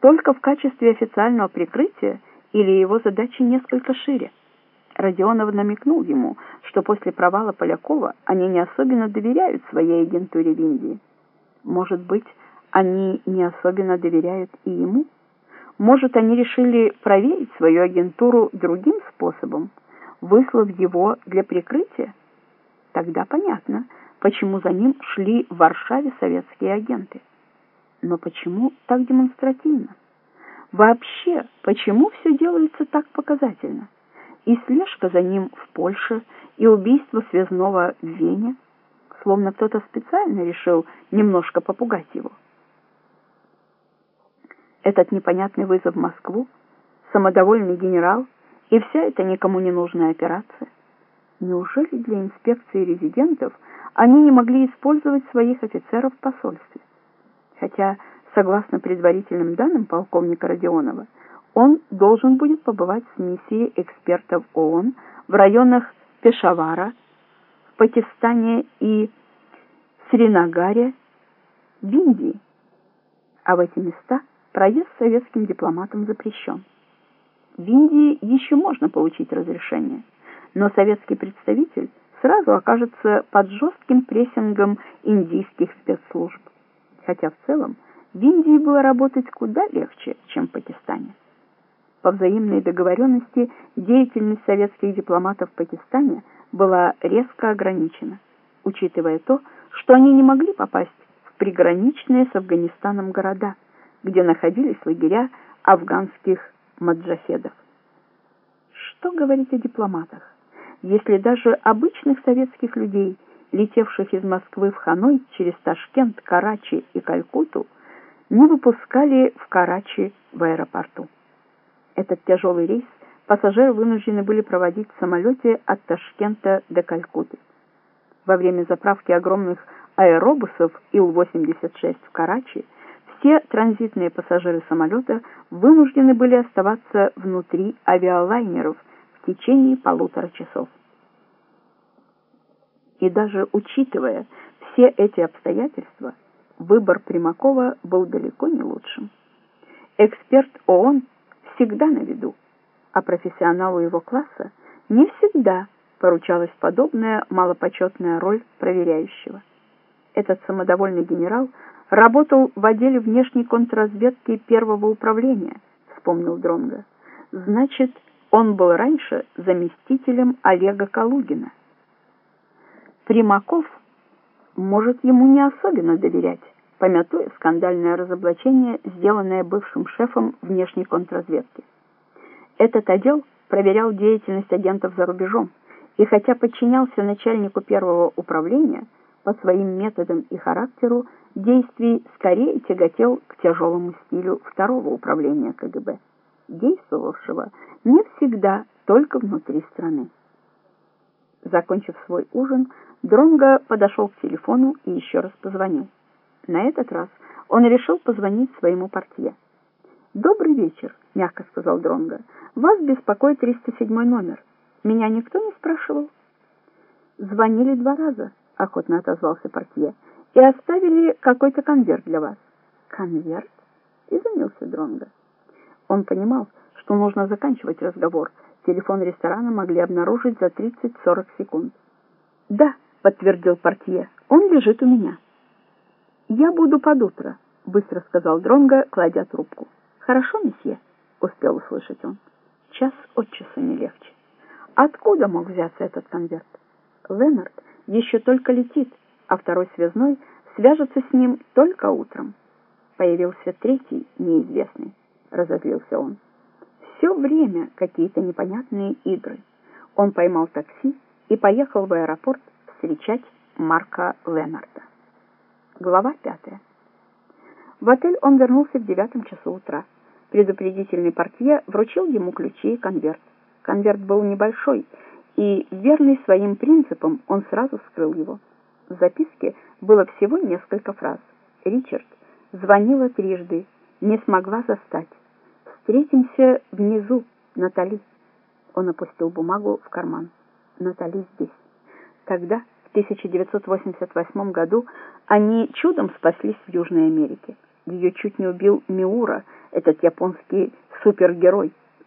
только в качестве официального прикрытия или его задачи несколько шире? Родионов намекнул ему, что после провала Полякова они не особенно доверяют своей агентуре в Индии. Может быть, они не особенно доверяют и ему? Может, они решили проверить свою агентуру другим способом, выслав его для прикрытия? Тогда понятно, почему за ним шли в Варшаве советские агенты. Но почему так демонстративно? Вообще, почему все делается так показательно? И слежка за ним в Польше, и убийство связного в Вене, словно кто-то специально решил немножко попугать его. Этот непонятный вызов в Москву, самодовольный генерал и вся эта никому не нужная операция. Неужели для инспекции резидентов они не могли использовать своих офицеров в посольстве? Хотя, согласно предварительным данным полковника Родионова, он должен будет побывать с миссией экспертов ООН в районах Пешавара, в Пакистане и Сринагаре, в Индии. А в эти места проезд советским дипломатам запрещен. В Индии еще можно получить разрешение, но советский представитель сразу окажется под жестким прессингом индийских спецслужб. Хотя в целом в Индии было работать куда легче, чем в Пакистане. По взаимной договоренности деятельность советских дипломатов в Пакистане была резко ограничена, учитывая то, что они не могли попасть в приграничные с Афганистаном города, где находились лагеря афганских маджахедов. Что говорить о дипломатах, если даже обычных советских людей, летевших из Москвы в Ханой через Ташкент, Карачи и Калькутту, не выпускали в Карачи в аэропорту. Этот тяжелый рейс пассажиры вынуждены были проводить в самолете от Ташкента до Калькутты. Во время заправки огромных аэробусов Ил-86 в Карачи все транзитные пассажиры самолета вынуждены были оставаться внутри авиалайнеров в течение полутора часов. И даже учитывая все эти обстоятельства, выбор Примакова был далеко не лучшим. Эксперт ООН всегда на виду, а профессионалу его класса не всегда поручалась подобная малопочетная роль проверяющего. Этот самодовольный генерал работал в отделе внешней контрразведки первого управления, вспомнил Дронга. Значит, он был раньше заместителем Олега Калугина. Примаков может ему не особенно доверять помятуя скандальное разоблачение, сделанное бывшим шефом внешней контрразведки. Этот отдел проверял деятельность агентов за рубежом, и хотя подчинялся начальнику первого управления, по своим методам и характеру действий скорее тяготел к тяжелому стилю второго управления КГБ, действовавшего не всегда только внутри страны. Закончив свой ужин, Дронго подошел к телефону и еще раз позвонил. На этот раз он решил позвонить своему портье. «Добрый вечер», — мягко сказал Дронго. «Вас беспокоит 307 номер. Меня никто не спрашивал?» «Звонили два раза», — охотно отозвался портье, «и оставили какой-то конверт для вас». «Конверт?» — изумился Дронго. Он понимал, что нужно заканчивать разговор. Телефон ресторана могли обнаружить за 30-40 секунд. «Да», — подтвердил портье, — «он лежит у меня». «Я буду под утро», — быстро сказал Дронго, кладя трубку. «Хорошо, месье?» — успел услышать он. Час от часа не легче. Откуда мог взяться этот конверт? Ленард еще только летит, а второй связной свяжется с ним только утром. Появился третий, неизвестный, разозлился он. Все время какие-то непонятные игры. Он поймал такси и поехал в аэропорт встречать Марка Ленарда. Глава пятая. В отель он вернулся в девятом часу утра. Предупредительный портье вручил ему ключи и конверт. Конверт был небольшой, и, верный своим принципам, он сразу вскрыл его. В записке было всего несколько фраз. «Ричард звонила трижды, не смогла застать. Встретимся внизу, Натали». Он опустил бумагу в карман. «Натали здесь». Тогда в 1988 году они чудом спаслись в Южной Америке. Ее чуть не убил Миура, этот японский супергерой.